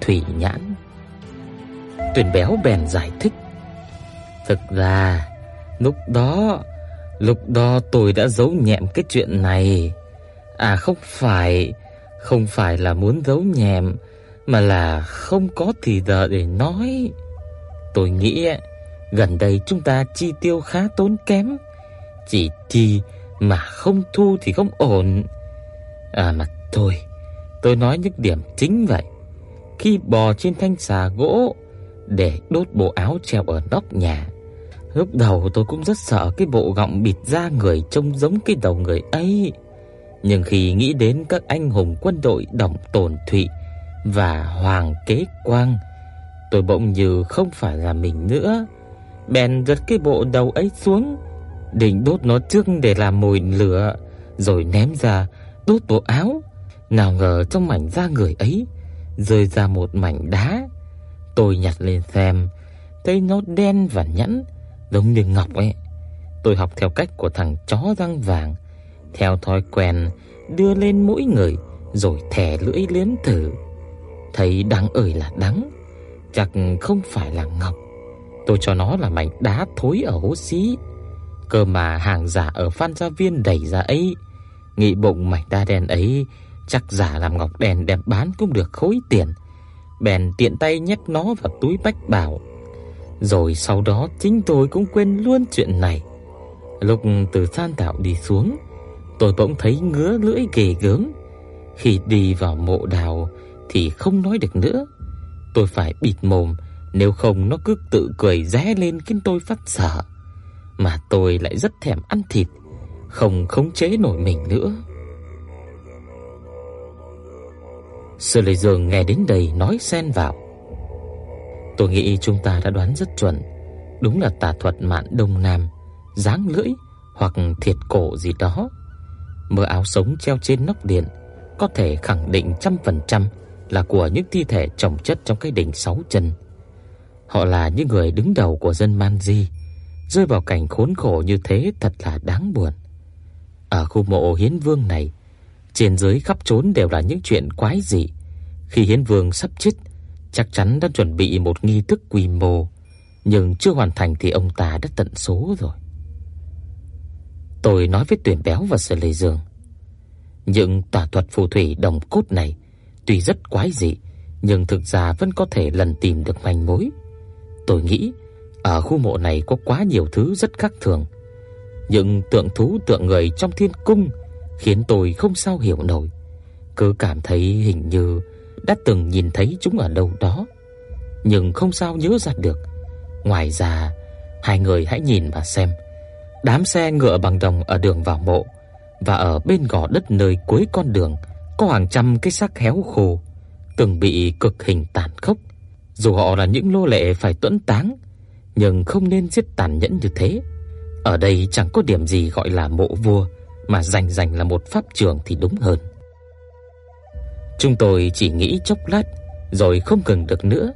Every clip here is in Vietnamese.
Thủy Nhãn. Tuyền béo bèn giải thích. Thực ra, Lúc đó Lúc đó tôi đã giấu nhẹm cái chuyện này. À không phải Không phải là muốn giấu nhẹm, Mà là không có thì giờ để nói. Tôi nghĩ, gần đây chúng ta chi tiêu khá tốn kém. Chỉ chi mà không thu thì không ổn. À mà thôi, Tôi nói những điểm chính vậy. Khi bò trên thanh xà gỗ Để đốt bộ áo treo ở nóc nhà Lúc đầu tôi cũng rất sợ cái bộ gọng bịt da người trông giống cái đầu người ấy. Nhưng khi nghĩ đến các anh hùng quân đội Đồng Tồn Thụy và Hoàng Kế Quang, tôi bỗng như không phải là mình nữa. Bèn giật cái bộ đầu ấy xuống, định đốt nó trước để làm mồi lửa, rồi ném ra đốt bộ áo. Nào ngờ trong mảnh da người ấy rơi ra một mảnh đá. Tôi nhặt lên xem, thấy nó đen và nhẵn giống như ngọc ấy. Tôi học theo cách của thằng chó răng vàng, theo thói quen đưa lên mũi người rồi thè lưỡi liếm thử. Thấy đắng ơi là đắng, chắc không phải là ngọc. Tôi cho nó là mảnh đá thối ở hố xí. Cơ mà hàng giả ở Phan Gia Viên đẩy ra ấy, nghĩ bụng mảnh đá đen ấy chắc giả làm ngọc đèn đẹp bán cũng được khối tiền. Bèn tiện tay nhét nó vào túi bách bảo rồi sau đó chính tôi cũng quên luôn chuyện này. Lúc từ san tạo đi xuống, tôi bỗng thấy ngứa lưỡi ghê gớm. Khi đi vào mộ đào thì không nói được nữa. Tôi phải bịt mồm, nếu không nó cứ tự cười ré lên khiến tôi phát sợ. Mà tôi lại rất thèm ăn thịt, không khống chế nổi mình nữa. Sư Lê Dương nghe đến đây nói xen vào. Tôi nghĩ chúng ta đã đoán rất chuẩn, đúng là tà thuật mạn Đông Nam, dáng lưỡi hoặc thiệt cổ gì đó. Mơ áo sống treo trên nóc điện có thể khẳng định trăm phần trăm là của những thi thể chồng chất trong cái đỉnh sáu chân. Họ là những người đứng đầu của dân Man Di, rơi vào cảnh khốn khổ như thế thật là đáng buồn. Ở khu mộ Hiến Vương này, trên dưới khắp trốn đều là những chuyện quái dị. Khi Hiến Vương sắp chết, chắc chắn đã chuẩn bị một nghi thức quy mô, nhưng chưa hoàn thành thì ông ta đã tận số rồi. Tôi nói với Tuyển Béo và Sở Lệ Dương, những tà thuật phù thủy đồng cốt này tuy rất quái dị, nhưng thực ra vẫn có thể lần tìm được manh mối. Tôi nghĩ ở khu mộ này có quá nhiều thứ rất khác thường. Những tượng thú tượng người trong thiên cung khiến tôi không sao hiểu nổi, cứ cảm thấy hình như đã từng nhìn thấy chúng ở đâu đó, nhưng không sao nhớ ra được. Ngoài ra, hai người hãy nhìn và xem. Đám xe ngựa bằng đồng ở đường vào mộ và ở bên gò đất nơi cuối con đường có hàng trăm cái xác héo khô, từng bị cực hình tàn khốc. Dù họ là những lô lệ phải tuẫn táng, nhưng không nên giết tàn nhẫn như thế. Ở đây chẳng có điểm gì gọi là mộ vua, mà rành rành là một pháp trường thì đúng hơn. Chúng tôi chỉ nghĩ chốc lát rồi không cần được nữa,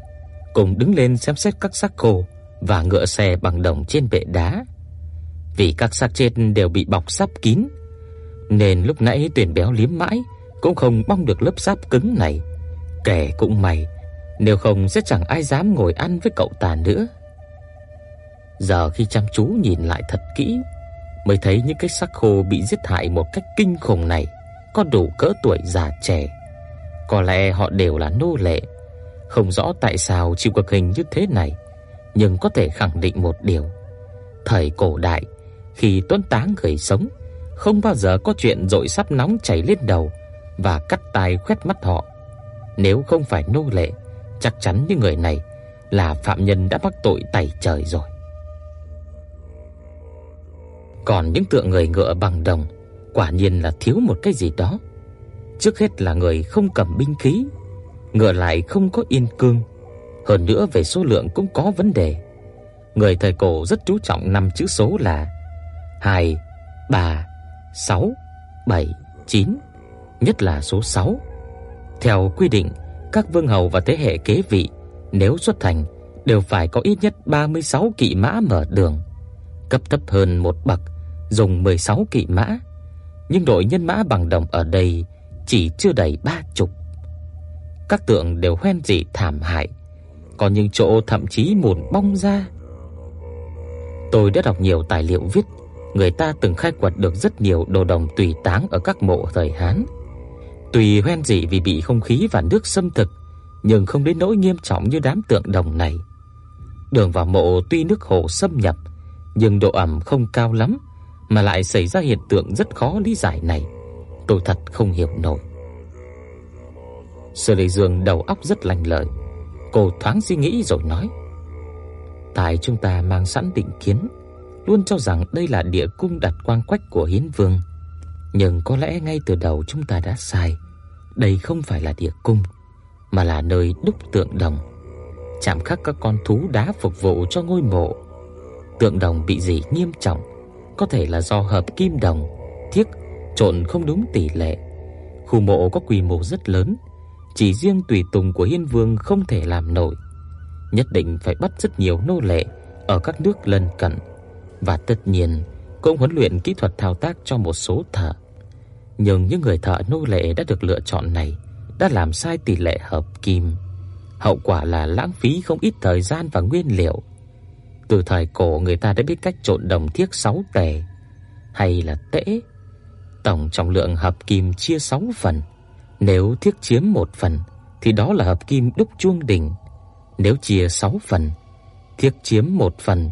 cùng đứng lên xem xét các xác khô và ngựa xe bằng đồng trên bệ đá. Vì các xác chết đều bị bọc sáp kín, nên lúc nãy Tuyển Béo liếm mãi cũng không bong được lớp sáp cứng này. Kẻ cũng may, nếu không sẽ chẳng ai dám ngồi ăn với cậu ta nữa. Giờ khi chăm chú nhìn lại thật kỹ, mới thấy những cái xác khô bị giết hại một cách kinh khủng này có đủ cỡ tuổi già trẻ có lẽ họ đều là nô lệ, không rõ tại sao chịu cực hình như thế này, nhưng có thể khẳng định một điều, thời cổ đại khi tuấn táng người sống, không bao giờ có chuyện dội sắp nóng chảy lên đầu và cắt tai khoét mắt họ. Nếu không phải nô lệ, chắc chắn những người này là phạm nhân đã mắc tội tày trời rồi. Còn những tượng người ngựa bằng đồng, quả nhiên là thiếu một cái gì đó. Trước hết là người không cầm binh khí, ngựa lại không có yên cương, hơn nữa về số lượng cũng có vấn đề. Người thời cổ rất chú trọng năm chữ số là 2, 3, 6, 7, 9, nhất là số 6. Theo quy định, các vương hầu và thế hệ kế vị nếu xuất thành đều phải có ít nhất 36 kỵ mã mở đường. Cấp thấp hơn một bậc dùng 16 kỵ mã, nhưng đội nhân mã bằng đồng ở đây chỉ chưa đầy ba chục. Các tượng đều hoen dị thảm hại, có những chỗ thậm chí mùn bong ra. Tôi đã đọc nhiều tài liệu viết, người ta từng khai quật được rất nhiều đồ đồng tùy táng ở các mộ thời Hán. Tùy hoen dị vì bị không khí và nước xâm thực, nhưng không đến nỗi nghiêm trọng như đám tượng đồng này. Đường vào mộ tuy nước hồ xâm nhập, nhưng độ ẩm không cao lắm mà lại xảy ra hiện tượng rất khó lý giải này. Tôi thật không hiểu nổi. Sở Lệ Dương đầu óc rất lành lợi. Cô thoáng suy nghĩ rồi nói: "Tại chúng ta mang sẵn định kiến, luôn cho rằng đây là địa cung đặt quang quách của Hiến Vương, nhưng có lẽ ngay từ đầu chúng ta đã sai. Đây không phải là địa cung, mà là nơi đúc tượng đồng, chạm khắc các con thú đá phục vụ cho ngôi mộ. Tượng đồng bị gì nghiêm trọng, có thể là do hợp kim đồng, thiếc trộn không đúng tỷ lệ. Khu mộ có quy mô rất lớn, chỉ riêng tùy tùng của Hiên Vương không thể làm nổi, nhất định phải bắt rất nhiều nô lệ ở các nước lân cận và tất nhiên cũng huấn luyện kỹ thuật thao tác cho một số thợ. Nhưng những người thợ nô lệ đã được lựa chọn này đã làm sai tỷ lệ hợp kim, hậu quả là lãng phí không ít thời gian và nguyên liệu. Từ thời cổ người ta đã biết cách trộn đồng thiếc 6 tề hay là tễ. Tổng trọng lượng hợp kim chia 6 phần, nếu thiếc chiếm một phần thì đó là hợp kim đúc chuông đỉnh. Nếu chia 6 phần, thiếc chiếm một phần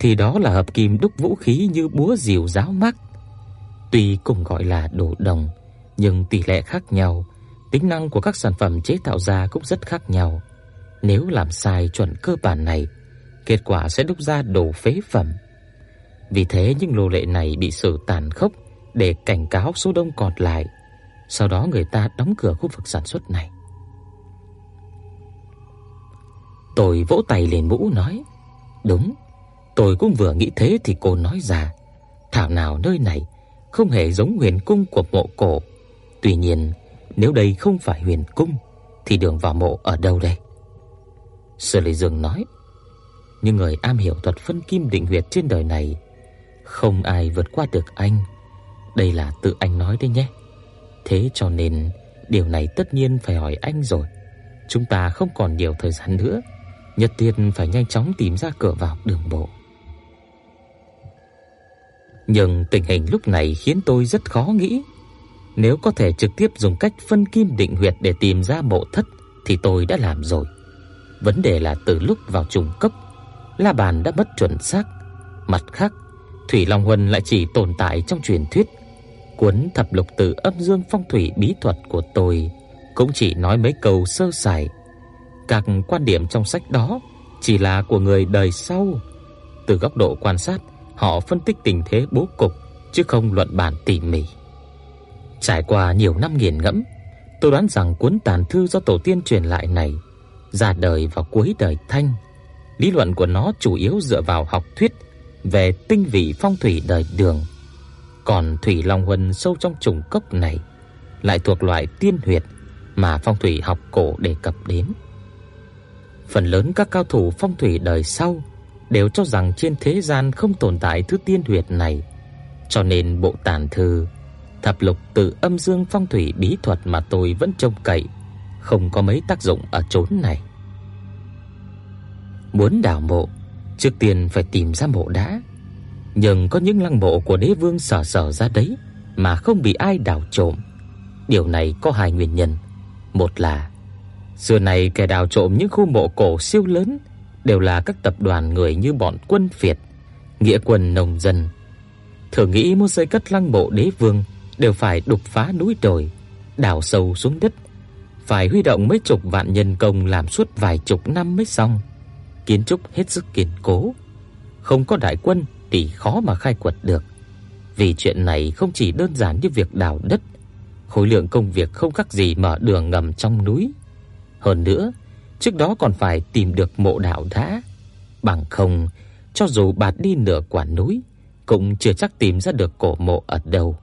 thì đó là hợp kim đúc vũ khí như búa rìu giáo mắc. Tuy cùng gọi là đồ đồng, nhưng tỷ lệ khác nhau, tính năng của các sản phẩm chế tạo ra cũng rất khác nhau. Nếu làm sai chuẩn cơ bản này, kết quả sẽ đúc ra đồ phế phẩm. Vì thế những lô lệ này bị xử tàn khốc để cảnh cáo số đông còn lại. Sau đó người ta đóng cửa khu vực sản xuất này. Tôi vỗ tay lên mũ nói: "Đúng, tôi cũng vừa nghĩ thế thì cô nói ra, thảo nào nơi này không hề giống huyền cung của mộ cổ. Tuy nhiên, nếu đây không phải huyền cung thì đường vào mộ ở đâu đây?" Sở Lệ Dương nói: "Nhưng người am hiểu thuật phân kim định huyệt trên đời này không ai vượt qua được anh. Đây là tự anh nói đấy nhé. Thế cho nên điều này tất nhiên phải hỏi anh rồi. Chúng ta không còn nhiều thời gian nữa, nhất thiết phải nhanh chóng tìm ra cửa vào đường bộ." Nhưng tình hình lúc này khiến tôi rất khó nghĩ. Nếu có thể trực tiếp dùng cách phân kim định huyệt để tìm ra mộ thất thì tôi đã làm rồi. Vấn đề là từ lúc vào trùng cấp, La bàn đã mất chuẩn xác. Mặt khác, Thủy Long Huân lại chỉ tồn tại trong truyền thuyết. Cuốn thập lục tự âm dương phong thủy bí thuật của tôi cũng chỉ nói mấy câu sơ sài. Các quan điểm trong sách đó chỉ là của người đời sau. Từ góc độ quan sát, họ phân tích tình thế bố cục chứ không luận bàn tỉ mỉ. Trải qua nhiều năm nghiền ngẫm, tôi đoán rằng cuốn tàn thư do tổ tiên truyền lại này ra đời vào cuối đời Thanh. Lý luận của nó chủ yếu dựa vào học thuyết về tinh vị phong thủy đời Đường. Còn Thủy Long Huân sâu trong trùng cốc này lại thuộc loại tiên huyệt mà phong thủy học cổ đề cập đến. Phần lớn các cao thủ phong thủy đời sau đều cho rằng trên thế gian không tồn tại thứ tiên huyệt này, cho nên bộ tản thư thập lục tự âm dương phong thủy bí thuật mà tôi vẫn trông cậy không có mấy tác dụng ở chốn này. Muốn đào mộ, trước tiên phải tìm ra mộ đá, nhưng có những lăng mộ của đế vương sở sở ra đấy mà không bị ai đào trộm. Điều này có hai nguyên nhân. Một là xưa này kẻ đào trộm những khu mộ cổ siêu lớn đều là các tập đoàn người như bọn quân Việt, nghĩa quân nông dân. Thường nghĩ muốn xây cất lăng mộ đế vương đều phải đục phá núi đồi, đào sâu xuống đất, phải huy động mấy chục vạn nhân công làm suốt vài chục năm mới xong. Kiến trúc hết sức kiên cố, không có đại quân thì khó mà khai quật được. Vì chuyện này không chỉ đơn giản như việc đào đất, khối lượng công việc không khác gì mở đường ngầm trong núi. Hơn nữa, trước đó còn phải tìm được mộ đạo đá, bằng không cho dù bạt đi nửa quả núi cũng chưa chắc tìm ra được cổ mộ ở đâu.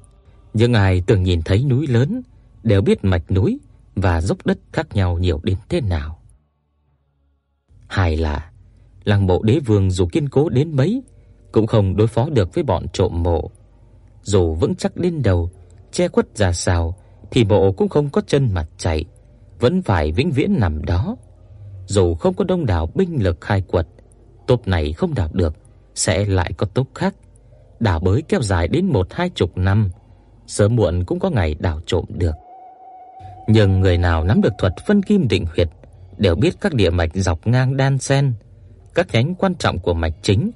Nhưng ai từng nhìn thấy núi lớn đều biết mạch núi và dốc đất khác nhau nhiều đến thế nào. Hai là lăng mộ đế vương dù kiên cố đến mấy cũng không đối phó được với bọn trộm mộ. Dù vững chắc đến đầu, che khuất ra sao thì mộ cũng không có chân mặt chạy, vẫn phải vĩnh viễn nằm đó. Dù không có đông đảo binh lực khai quật, tốp này không đào được sẽ lại có tốp khác. Đào bới kéo dài đến một hai chục năm, sớm muộn cũng có ngày đào trộm được. Nhưng người nào nắm được thuật phân kim định huyệt đều biết các địa mạch dọc ngang đan xen, các nhánh quan trọng của mạch chính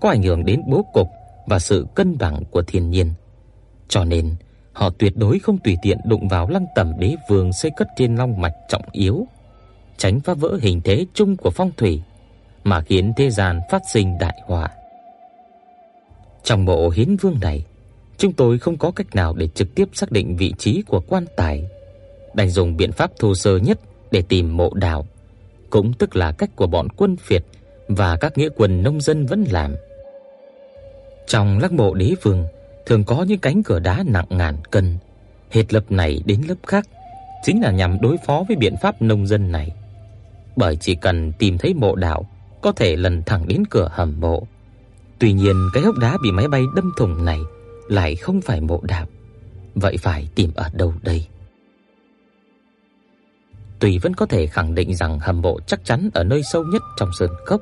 có ảnh hưởng đến bố cục và sự cân bằng của thiên nhiên. Cho nên, họ tuyệt đối không tùy tiện đụng vào lăng tẩm đế vương xây cất trên long mạch trọng yếu, tránh phá vỡ hình thế chung của phong thủy mà khiến thế gian phát sinh đại họa. Trong bộ hiến vương này, chúng tôi không có cách nào để trực tiếp xác định vị trí của quan tài, đành dùng biện pháp thô sơ nhất để tìm mộ đạo, cũng tức là cách của bọn quân phiệt và các nghĩa quân nông dân vẫn làm. Trong lác mộ đế vương thường có những cánh cửa đá nặng ngàn cân, hết lớp này đến lớp khác, chính là nhằm đối phó với biện pháp nông dân này. Bởi chỉ cần tìm thấy mộ đạo, có thể lần thẳng đến cửa hầm mộ. Tuy nhiên, cái hốc đá bị máy bay đâm thủng này lại không phải mộ đạo. Vậy phải tìm ở đâu đây? tùy vẫn có thể khẳng định rằng hầm mộ chắc chắn ở nơi sâu nhất trong sơn cốc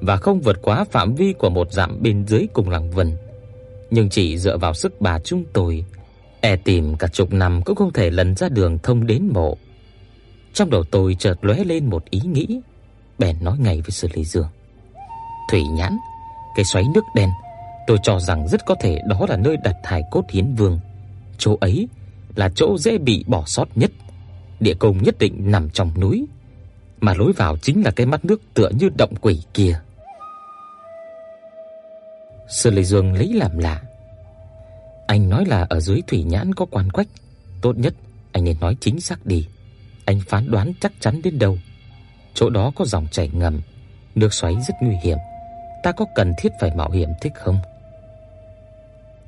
và không vượt quá phạm vi của một dặm bên dưới cùng làng vân, nhưng chỉ dựa vào sức bà chúng tôi, e tìm cả chục năm cũng không thể lần ra đường thông đến mộ. Trong đầu tôi chợt lóe lên một ý nghĩ, bèn nói ngay với Sư Lý Dương. Thủy nhãn, cái xoáy nước đen, tôi cho rằng rất có thể đó là nơi đặt hài cốt hiến vương. Chỗ ấy là chỗ dễ bị bỏ sót nhất. Địa cung nhất định nằm trong núi, mà lối vào chính là cái mắt nước tựa như động quỷ kia. Sư Lệ Dương lấy làm lạ. Anh nói là ở dưới thủy nhãn có quan quách, tốt nhất anh nên nói chính xác đi. Anh phán đoán chắc chắn đến đâu. Chỗ đó có dòng chảy ngầm, nước xoáy rất nguy hiểm. Ta có cần thiết phải mạo hiểm thích không?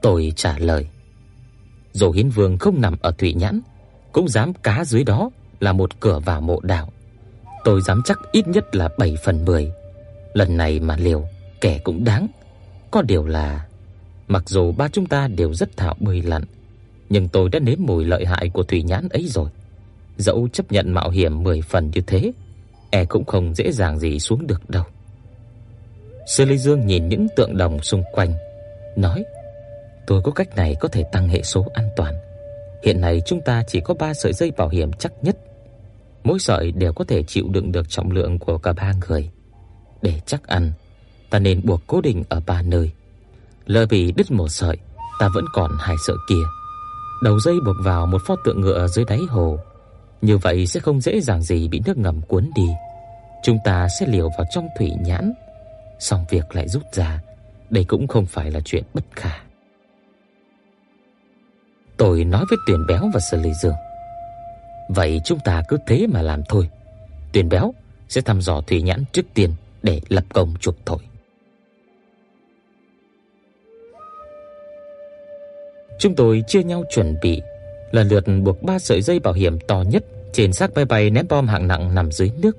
Tôi trả lời. Dù Hiến Vương không nằm ở thủy nhãn, cũng dám cá dưới đó là một cửa vào mộ đạo. Tôi dám chắc ít nhất là 7 phần 10. Lần này mà liều, kẻ cũng đáng. Có điều là mặc dù ba chúng ta đều rất thạo bơi lặn, nhưng tôi đã nếm mùi lợi hại của thủy nhãn ấy rồi. Dẫu chấp nhận mạo hiểm 10 phần như thế, e cũng không dễ dàng gì xuống được đâu. Sư Lê Dương nhìn những tượng đồng xung quanh, nói: "Tôi có cách này có thể tăng hệ số an toàn. Hiện nay chúng ta chỉ có 3 sợi dây bảo hiểm chắc nhất. Mỗi sợi đều có thể chịu đựng được trọng lượng của cả ba người. Để chắc ăn, ta nên buộc cố định ở ba nơi. Lỡ bị đứt một sợi, ta vẫn còn hai sợi kia. Đầu dây buộc vào một pho tượng ngựa dưới đáy hồ, như vậy sẽ không dễ dàng gì bị nước ngầm cuốn đi. Chúng ta sẽ liều vào trong thủy nhãn, xong việc lại rút ra, đây cũng không phải là chuyện bất khả. Tôi nói với Tuyền Béo và Sở Lệ Dương. Vậy chúng ta cứ thế mà làm thôi. Tuyền Béo sẽ thăm dò thủy nhãn trước tiên để lập công chuộc tội. Chúng tôi chia nhau chuẩn bị, lần lượt buộc ba sợi dây bảo hiểm to nhất trên xác máy bay ném bom hạng nặng nằm dưới nước.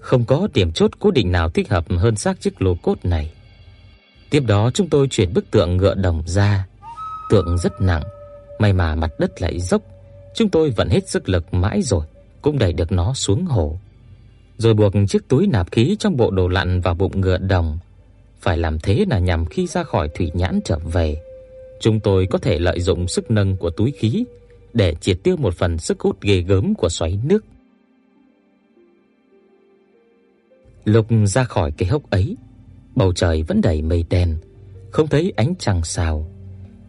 Không có điểm chốt cố định nào thích hợp hơn xác chiếc lô cốt này. Tiếp đó chúng tôi chuyển bức tượng ngựa đồng ra. Tượng rất nặng, may mà mặt đất lại dốc, chúng tôi vận hết sức lực mãi rồi cũng đẩy được nó xuống hồ. Rồi buộc chiếc túi nạp khí trong bộ đồ lặn vào bụng ngựa đồng. Phải làm thế là nhằm khi ra khỏi thủy nhãn trở về chúng tôi có thể lợi dụng sức nâng của túi khí để triệt tiêu một phần sức hút ghê gớm của xoáy nước. Lúc ra khỏi cái hốc ấy, bầu trời vẫn đầy mây đen, không thấy ánh trăng sao.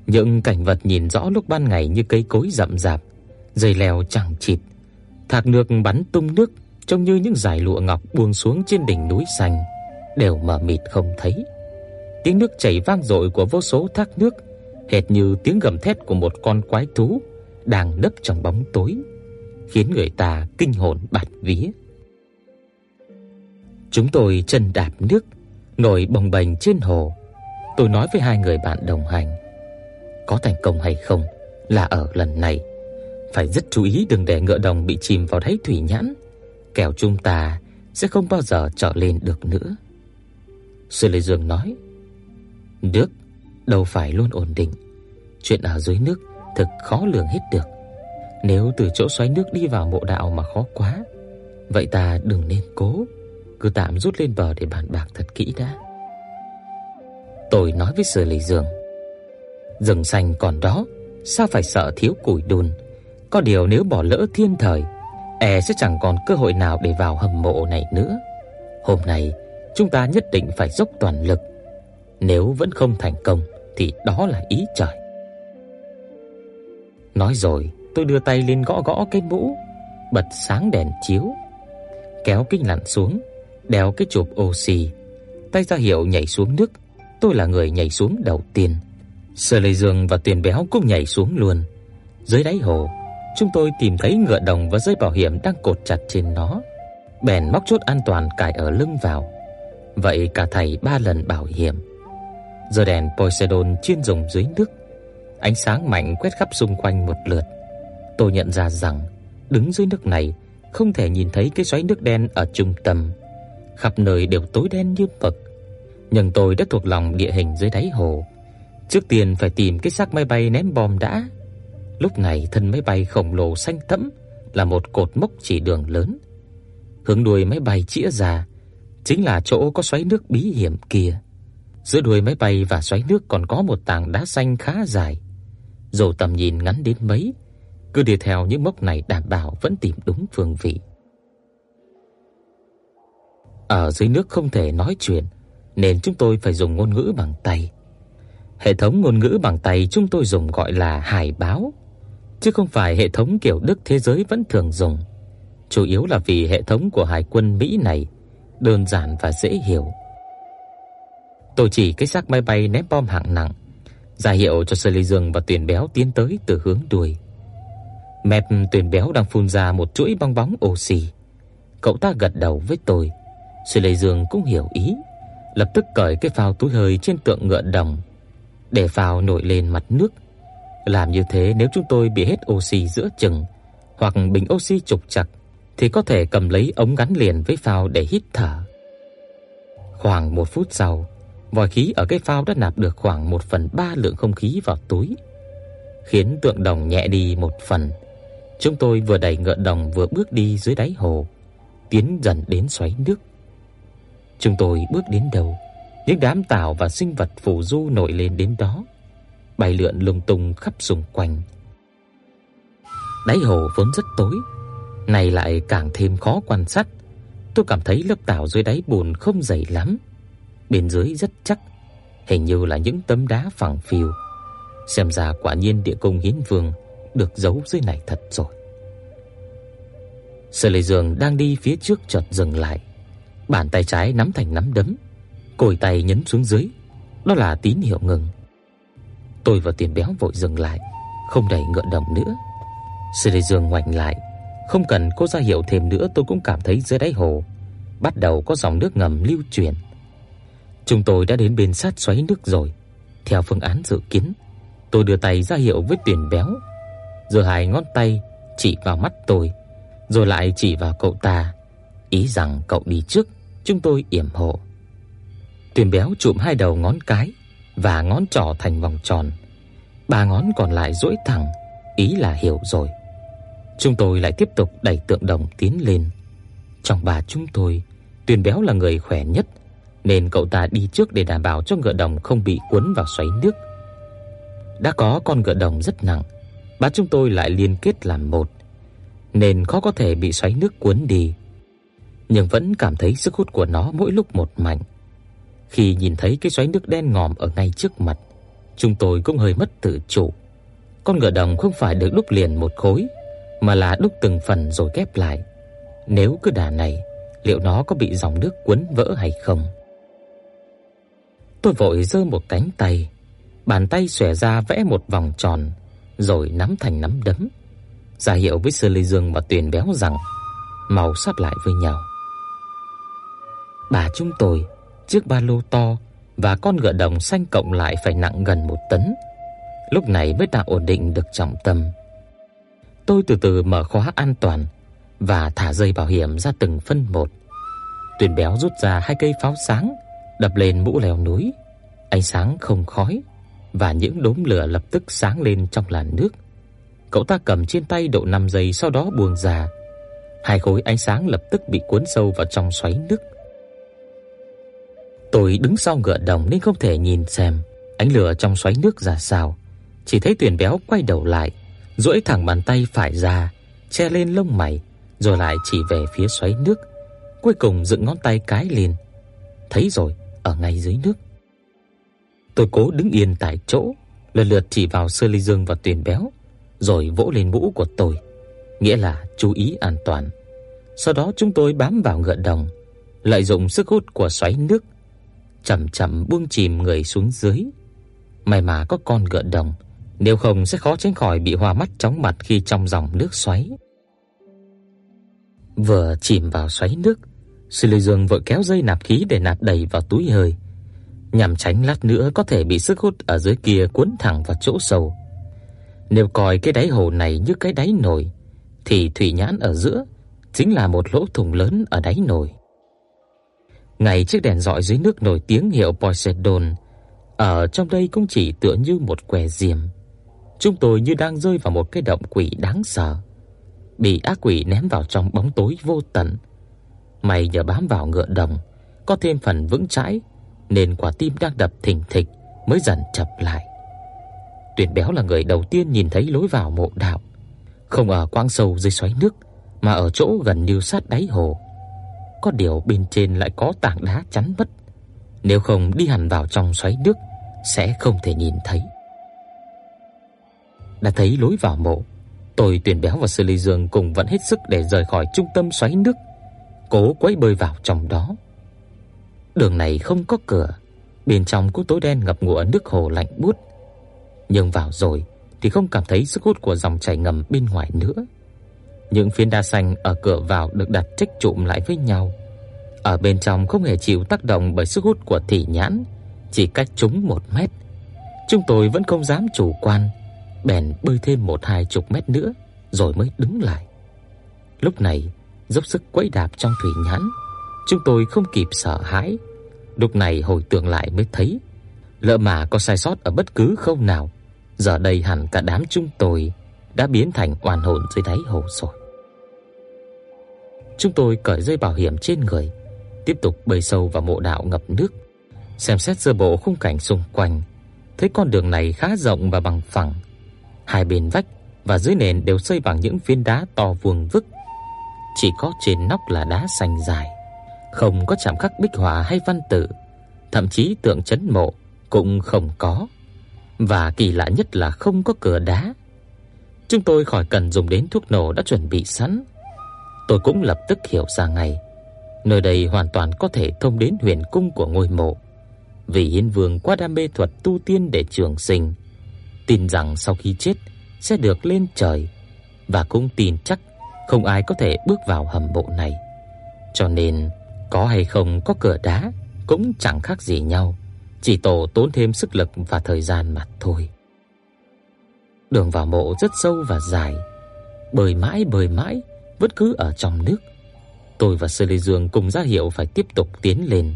Những cảnh vật nhìn rõ lúc ban ngày như cây cối rậm rạp, dây leo chẳng chịt, thác nước bắn tung nước trông như những dải lụa ngọc buông xuống trên đỉnh núi xanh, đều mờ mịt không thấy. Tiếng nước chảy vang dội của vô số thác nước hệt như tiếng gầm thét của một con quái thú đang nấp trong bóng tối. khiến người ta kinh hồn bạt vía. Chúng tôi chân đạp nước, nổi bồng bềnh trên hồ. Tôi nói với hai người bạn đồng hành, có thành công hay không là ở lần này, phải rất chú ý đừng để ngựa đồng bị chìm vào đáy thủy nhãn, kẻo chúng ta sẽ không bao giờ trở lên được nữa. Sư Lê Dương nói, nước đâu phải luôn ổn định, chuyện ở dưới nước thực khó lường hết được. Nếu từ chỗ xoáy nước đi vào mộ đạo mà khó quá, vậy ta đừng nên cố, cứ tạm rút lên bờ để bàn bạc thật kỹ đã. Tôi nói với Sư Lệ Dương, rừng xanh còn đó, sao phải sợ thiếu củi đun? Có điều nếu bỏ lỡ thiên thời, e sẽ chẳng còn cơ hội nào để vào hầm mộ này nữa. Hôm nay, chúng ta nhất định phải dốc toàn lực. Nếu vẫn không thành công thì đó là ý trời. Nói rồi, tôi đưa tay lên gõ gõ cái mũ, bật sáng đèn chiếu, kéo kính lặn xuống, đeo cái chụp oxy, tay ra hiệu nhảy xuống nước. Tôi là người nhảy xuống đầu tiên. Sở Lệ Dương và tiền Béo cũng nhảy xuống luôn. Dưới đáy hồ, chúng tôi tìm thấy ngựa đồng và dây bảo hiểm đang cột chặt trên nó. Bèn móc chốt an toàn cài ở lưng vào. Vậy cả thầy ba lần bảo hiểm. Giờ đèn Poseidon chuyên dùng dưới nước, ánh sáng mạnh quét khắp xung quanh một lượt. Tôi nhận ra rằng đứng dưới nước này không thể nhìn thấy cái xoáy nước đen ở trung tâm, khắp nơi đều tối đen như mực. Nhưng tôi đã thuộc lòng địa hình dưới đáy hồ. Trước tiên phải tìm cái xác máy bay ném bom đã. Lúc này thân máy bay khổng lồ xanh thẫm là một cột mốc chỉ đường lớn. Hướng đuôi máy bay chĩa ra chính là chỗ có xoáy nước bí hiểm kia. Giữa đuôi máy bay và xoáy nước còn có một tảng đá xanh khá dài. Dù tầm nhìn ngắn đến mấy, cứ đi theo những mốc này đảm bảo vẫn tìm đúng phương vị. Ở dưới nước không thể nói chuyện, nên chúng tôi phải dùng ngôn ngữ bằng tay. Hệ thống ngôn ngữ bằng tay chúng tôi dùng gọi là hải báo, chứ không phải hệ thống kiểu Đức thế giới vẫn thường dùng. Chủ yếu là vì hệ thống của hải quân Mỹ này đơn giản và dễ hiểu. Tôi chỉ cái xác máy bay ném bom hạng nặng, ra hiệu cho Sơ Ly Dương và Tuyền Béo tiến tới từ hướng đuôi. Mẹp Tuyền Béo đang phun ra một chuỗi bong bóng oxy. Cậu ta gật đầu với tôi. Sơ Lê Dương cũng hiểu ý, lập tức cởi cái phao túi hơi trên tượng ngựa đồng, để phao nổi lên mặt nước. Làm như thế nếu chúng tôi bị hết oxy giữa chừng hoặc bình oxy trục trặc thì có thể cầm lấy ống gắn liền với phao để hít thở. Khoảng một phút sau, vòi khí ở cái phao đã nạp được khoảng 1 phần 3 lượng không khí vào túi, khiến tượng đồng nhẹ đi một phần. Chúng tôi vừa đẩy ngựa đồng vừa bước đi dưới đáy hồ, tiến dần đến xoáy nước. Chúng tôi bước đến đâu, những đám tảo và sinh vật phù du nổi lên đến đó, bay lượn lung tung khắp xung quanh. Đáy hồ vốn rất tối, nay lại càng thêm khó quan sát. Tôi cảm thấy lớp tảo dưới đáy bùn không dày lắm bên dưới rất chắc, hình như là những tấm đá phẳng phiu. Xem ra quả nhiên địa cung hiến vương được giấu dưới này thật rồi. Sở Lệ Dương đang đi phía trước chợt dừng lại, bàn tay trái nắm thành nắm đấm, cùi tay nhấn xuống dưới, đó là tín hiệu ngừng. Tôi và Tiền Béo vội dừng lại, không đẩy ngựa đồng nữa. Sư Lê Dương ngoảnh lại, không cần cô ra hiệu thêm nữa tôi cũng cảm thấy dưới đáy hồ bắt đầu có dòng nước ngầm lưu chuyển. Chúng tôi đã đến bên sát xoáy nước rồi. Theo phương án dự kiến, tôi đưa tay ra hiệu với Tiền Béo, rồi hai ngón tay chỉ vào mắt tôi, rồi lại chỉ vào cậu ta, ý rằng cậu đi trước, chúng tôi yểm hộ. Tiền Béo chụm hai đầu ngón cái và ngón trỏ thành vòng tròn, ba ngón còn lại duỗi thẳng, ý là hiểu rồi. Chúng tôi lại tiếp tục đẩy tượng đồng tiến lên. Trong ba chúng tôi, Tuyền Béo là người khỏe nhất, nên cậu ta đi trước để đảm bảo cho ngựa đồng không bị cuốn vào xoáy nước. Đã có con ngựa đồng rất nặng, ba chúng tôi lại liên kết làm một, nên khó có thể bị xoáy nước cuốn đi. Nhưng vẫn cảm thấy sức hút của nó mỗi lúc một mạnh. Khi nhìn thấy cái xoáy nước đen ngòm ở ngay trước mặt, chúng tôi cũng hơi mất tự chủ. Con ngựa đồng không phải được đúc liền một khối, mà là đúc từng phần rồi ghép lại. Nếu cứ đà này, liệu nó có bị dòng nước cuốn vỡ hay không? Tôi vội giơ một cánh tay, bàn tay xòe ra vẽ một vòng tròn, rồi nắm thành nắm đấm. ra hiệu với Sơ Lê Dương và Tuyền Béo rằng mau sắp lại với nhau. Bà chúng tôi, chiếc ba lô to và con ngựa đồng xanh cộng lại phải nặng gần một tấn. Lúc này mới tạm ổn định được trọng tâm. Tôi từ từ mở khóa an toàn và thả dây bảo hiểm ra từng phân một. Tuyền Béo rút ra hai cây pháo sáng, đập lên mũ leo núi. Ánh sáng không khói và những đốm lửa lập tức sáng lên trong làn nước. Cậu ta cầm trên tay độ 5 giây sau đó buông ra. Hai khối ánh sáng lập tức bị cuốn sâu vào trong xoáy nước. Tôi đứng sau ngựa đồng nên không thể nhìn xem ánh lửa trong xoáy nước ra sao, chỉ thấy Tuyền Béo quay đầu lại, duỗi thẳng bàn tay phải ra, che lên lông mày, rồi lại chỉ về phía xoáy nước, cuối cùng dựng ngón tay cái lên. Thấy rồi, ở ngay dưới nước. Tôi cố đứng yên tại chỗ, lần lượt chỉ vào Sơ Ly Dương và Tuyền Béo, rồi vỗ lên mũ của tôi, nghĩa là chú ý an toàn. Sau đó chúng tôi bám vào ngựa đồng, lợi dụng sức hút của xoáy nước, chậm chậm buông chìm người xuống dưới. May mà có con ngựa đồng, nếu không sẽ khó tránh khỏi bị hoa mắt chóng mặt khi trong dòng nước xoáy. Vừa chìm vào xoáy nước, Sư Lê Dương vội kéo dây nạp khí để nạp đầy vào túi hơi, nhằm tránh lát nữa có thể bị sức hút ở dưới kia cuốn thẳng vào chỗ sâu. Nếu coi cái đáy hồ này như cái đáy nồi thì thủy nhãn ở giữa chính là một lỗ thủng lớn ở đáy nồi. Ngay chiếc đèn rọi dưới nước nổi tiếng hiệu Poseidon ở trong đây cũng chỉ tựa như một que diêm. Chúng tôi như đang rơi vào một cái động quỷ đáng sợ, bị ác quỷ ném vào trong bóng tối vô tận. mày nhờ bám vào ngựa đồng, có thêm phần vững chãi nên quả tim đang đập thình thịch mới dần chậm lại. Tuyển Béo là người đầu tiên nhìn thấy lối vào mộ đạo, không ở quang sâu dưới xoáy nước mà ở chỗ gần như sát đáy hồ. Có điều bên trên lại có tảng đá chắn mất, nếu không đi hẳn vào trong xoáy nước sẽ không thể nhìn thấy. Đã thấy lối vào mộ, tôi Tuyển Béo và Sư Ly Dương cùng vẫn hết sức để rời khỏi trung tâm xoáy nước, cố quấy bơi vào trong đó. Đường này không có cửa, bên trong cũng tối đen ngập ngụa nước hồ lạnh buốt. Nhưng vào rồi thì không cảm thấy sức hút của dòng chảy ngầm bên ngoài nữa. Những phiến đá xanh ở cửa vào được đặt trích trụm lại với nhau. Ở bên trong không hề chịu tác động bởi sức hút của thị nhãn, chỉ cách chúng một mét. Chúng tôi vẫn không dám chủ quan, bèn bơi thêm một hai chục mét nữa rồi mới đứng lại. Lúc này, dốc sức quẫy đạp trong thủy nhãn, chúng tôi không kịp sợ hãi. Lúc này hồi tưởng lại mới thấy, lỡ mà có sai sót ở bất cứ khâu nào, giờ đây hẳn cả đám chúng tôi đã biến thành oan hồn dưới đáy hồ rồi. Chúng tôi cởi dây bảo hiểm trên người, tiếp tục bơi sâu vào mộ đạo ngập nước, xem xét sơ bộ khung cảnh xung quanh, thấy con đường này khá rộng và bằng phẳng. Hai bên vách và dưới nền đều xây bằng những viên đá to vuông vức, chỉ có trên nóc là đá xanh dài, không có chạm khắc bích họa hay văn tự, thậm chí tượng trấn mộ cũng không có. Và kỳ lạ nhất là không có cửa đá. Chúng tôi khỏi cần dùng đến thuốc nổ đã chuẩn bị sẵn. Tôi cũng lập tức hiểu ra ngay, nơi đây hoàn toàn có thể thông đến huyền cung của ngôi mộ. Vì Hiến Vương quá đam mê thuật tu tiên để trường sinh, tin rằng sau khi chết sẽ được lên trời và cũng tin chắc không ai có thể bước vào hầm mộ này. Cho nên có hay không có cửa đá cũng chẳng khác gì nhau, chỉ tổ tốn thêm sức lực và thời gian mà thôi. Đường vào mộ rất sâu và dài, bơi mãi bơi mãi vẫn cứ ở trong nước. Tôi và Sơ Lê Dương cùng ra hiệu phải tiếp tục tiến lên,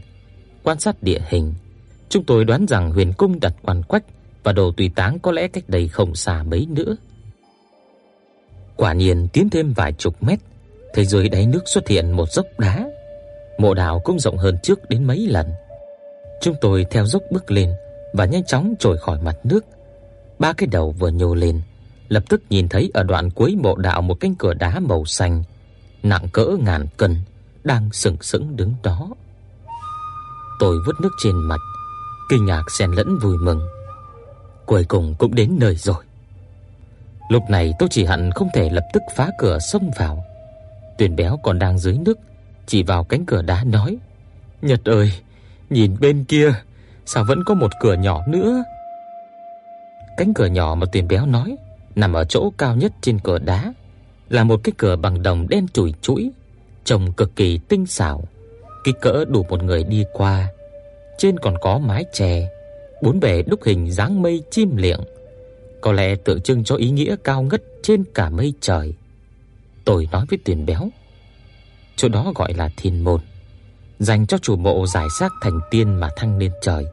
quan sát địa hình. Chúng tôi đoán rằng Huyền cung đặt quan quách và đồ tùy táng có lẽ cách đây không xa mấy nữa. Quả nhiên tiến thêm vài chục mét, thấy dưới đáy nước xuất hiện một dốc đá. Mộ đào cũng rộng hơn trước đến mấy lần. Chúng tôi theo dốc bước lên và nhanh chóng trồi khỏi mặt nước. Ba cái đầu vừa nhô lên, lập tức nhìn thấy ở đoạn cuối mộ đạo một cánh cửa đá màu xanh, nặng cỡ ngàn cân, đang sừng sững đứng đó. Tôi vứt nước trên mặt, kinh ngạc xen lẫn vui mừng. Cuối cùng cũng đến nơi rồi. Lúc này tôi chỉ hận không thể lập tức phá cửa xông vào. Tuyền béo còn đang dưới nước, chỉ vào cánh cửa đá nói: "Nhật ơi, nhìn bên kia, sao vẫn có một cửa nhỏ nữa?" Cánh cửa nhỏ mà Tuyền béo nói nằm ở chỗ cao nhất trên cửa đá, là một cái cửa bằng đồng đen chùi chũi, trông cực kỳ tinh xảo, kích cỡ đủ một người đi qua. Trên còn có mái chè, bốn bề đúc hình dáng mây chim liệng, có lẽ tượng trưng cho ý nghĩa cao ngất trên cả mây trời. Tôi nói với Tiền Béo, chỗ đó gọi là Thiên môn, dành cho chủ mộ giải xác thành tiên mà thăng lên trời.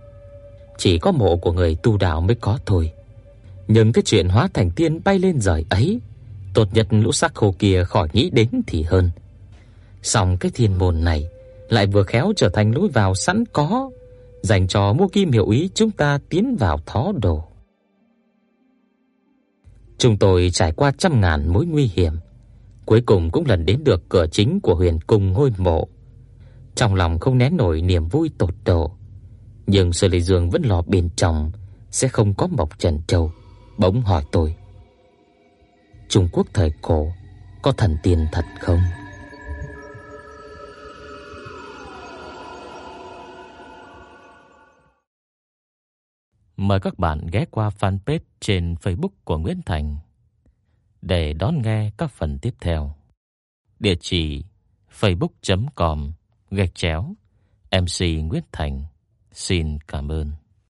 Chỉ có mộ của người tu đạo mới có thôi. Nhưng cái chuyện hóa thành tiên bay lên trời ấy, tốt nhất lũ xác khô kia khỏi nghĩ đến thì hơn. Song cái thiên môn này lại vừa khéo trở thành lối vào sẵn có dành cho Mộ kim hiểu ý chúng ta tiến vào thó đồ. Chúng tôi trải qua trăm ngàn mối nguy hiểm, cuối cùng cũng lần đến được cửa chính của huyền cung ngôi mộ. Trong lòng không nén nổi niềm vui tột độ, nhưng Sở Lệ Dương vẫn lo bên trong sẽ không có Mộc Trần Châu, bỗng hỏi tôi: "Trung Quốc thời cổ có thần tiên thật không?" Mời các bạn ghé qua fanpage trên Facebook của Nguyễn Thành để đón nghe các phần tiếp theo. Địa chỉ facebook.com gạch chéo MC Nguyễn Thành. Xin cảm ơn.